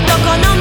男の